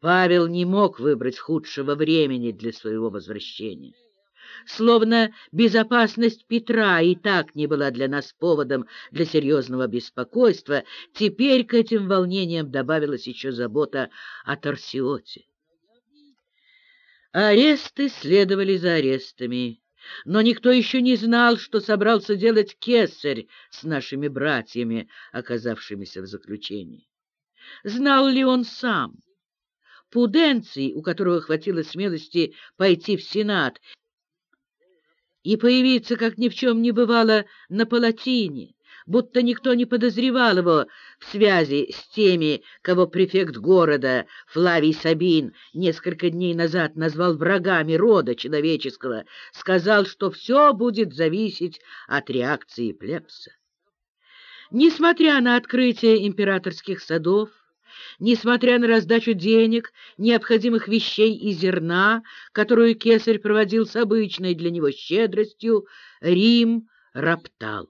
Павел не мог выбрать худшего времени для своего возвращения. Словно безопасность Петра и так не была для нас поводом для серьезного беспокойства, теперь к этим волнениям добавилась еще забота о Торсиоте. Аресты следовали за арестами, но никто еще не знал, что собрался делать кесарь с нашими братьями, оказавшимися в заключении. Знал ли он сам? Пуденций, у которого хватило смелости пойти в Сенат и появиться, как ни в чем не бывало, на палатине, будто никто не подозревал его в связи с теми, кого префект города Флавий Сабин несколько дней назад назвал врагами рода человеческого, сказал, что все будет зависеть от реакции плебса. Несмотря на открытие императорских садов, Несмотря на раздачу денег, необходимых вещей и зерна, которую кесарь проводил с обычной для него щедростью, Рим роптал.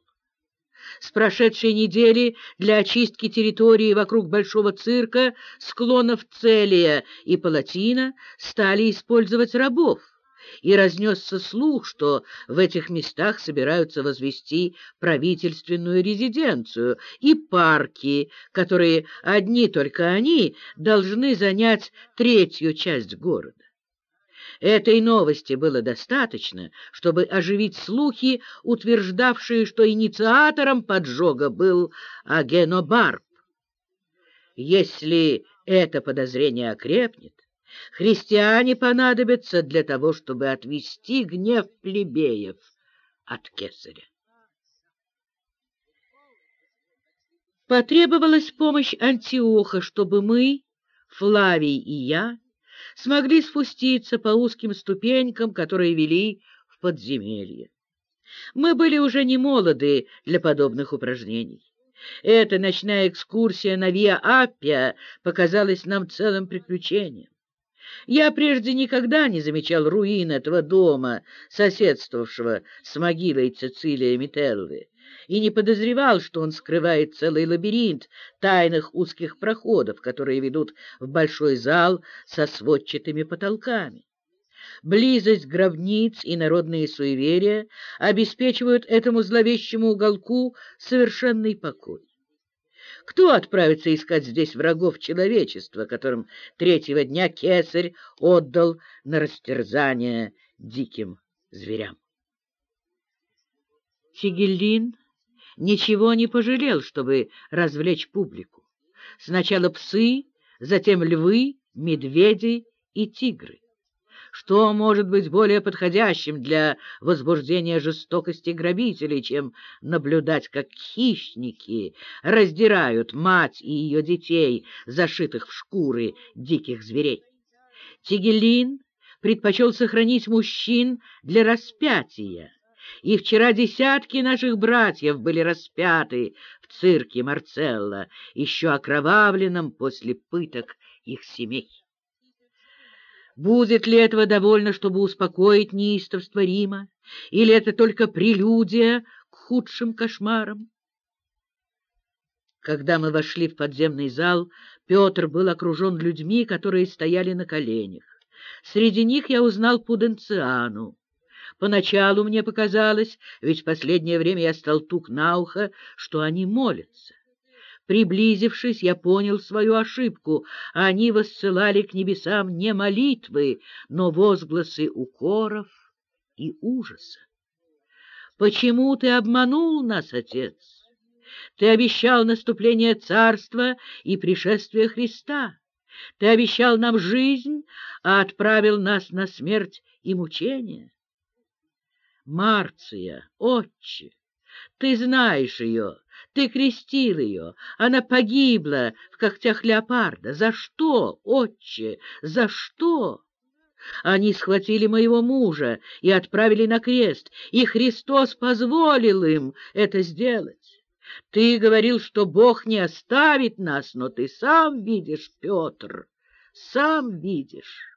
С прошедшей недели для очистки территории вокруг Большого цирка, склонов Целия и Палатина стали использовать рабов и разнесся слух, что в этих местах собираются возвести правительственную резиденцию и парки, которые одни только они должны занять третью часть города. Этой новости было достаточно, чтобы оживить слухи, утверждавшие, что инициатором поджога был Агенобарб. Если это подозрение окрепнет, Христиане понадобятся для того, чтобы отвести гнев плебеев от кесаря. Потребовалась помощь Антиоха, чтобы мы, Флавий и я, смогли спуститься по узким ступенькам, которые вели в подземелье. Мы были уже не молоды для подобных упражнений. Эта ночная экскурсия на Виа Аппия показалась нам целым приключением. Я прежде никогда не замечал руин этого дома, соседствовавшего с могилой Цицилия Мителлы, и не подозревал, что он скрывает целый лабиринт тайных узких проходов, которые ведут в большой зал со сводчатыми потолками. Близость гробниц и народные суеверия обеспечивают этому зловещему уголку совершенный покой. Кто отправится искать здесь врагов человечества, которым третьего дня кесарь отдал на растерзание диким зверям? Тигелин ничего не пожалел, чтобы развлечь публику. Сначала псы, затем львы, медведи и тигры. Что может быть более подходящим для возбуждения жестокости грабителей, чем наблюдать, как хищники раздирают мать и ее детей, зашитых в шкуры диких зверей? Тигелин предпочел сохранить мужчин для распятия, и вчера десятки наших братьев были распяты в цирке Марцелла, еще окровавленном после пыток их семей. Будет ли этого довольно, чтобы успокоить неистовство Рима, или это только прелюдия к худшим кошмарам? Когда мы вошли в подземный зал, Петр был окружен людьми, которые стояли на коленях. Среди них я узнал Пуденциану. Поначалу мне показалось, ведь в последнее время я стал тук на ухо, что они молятся. Приблизившись, я понял свою ошибку. Они воссылали к небесам не молитвы, но возгласы укоров и ужаса. Почему ты обманул нас, Отец? Ты обещал наступление царства и пришествие Христа. Ты обещал нам жизнь, а отправил нас на смерть и мучение. Марция, отче, ты знаешь ее, ты крестил ее, она погибла в когтях леопарда. За что, отче, за что? Они схватили моего мужа и отправили на крест, и Христос позволил им это сделать. Ты говорил, что Бог не оставит нас, но ты сам видишь, Петр, сам видишь.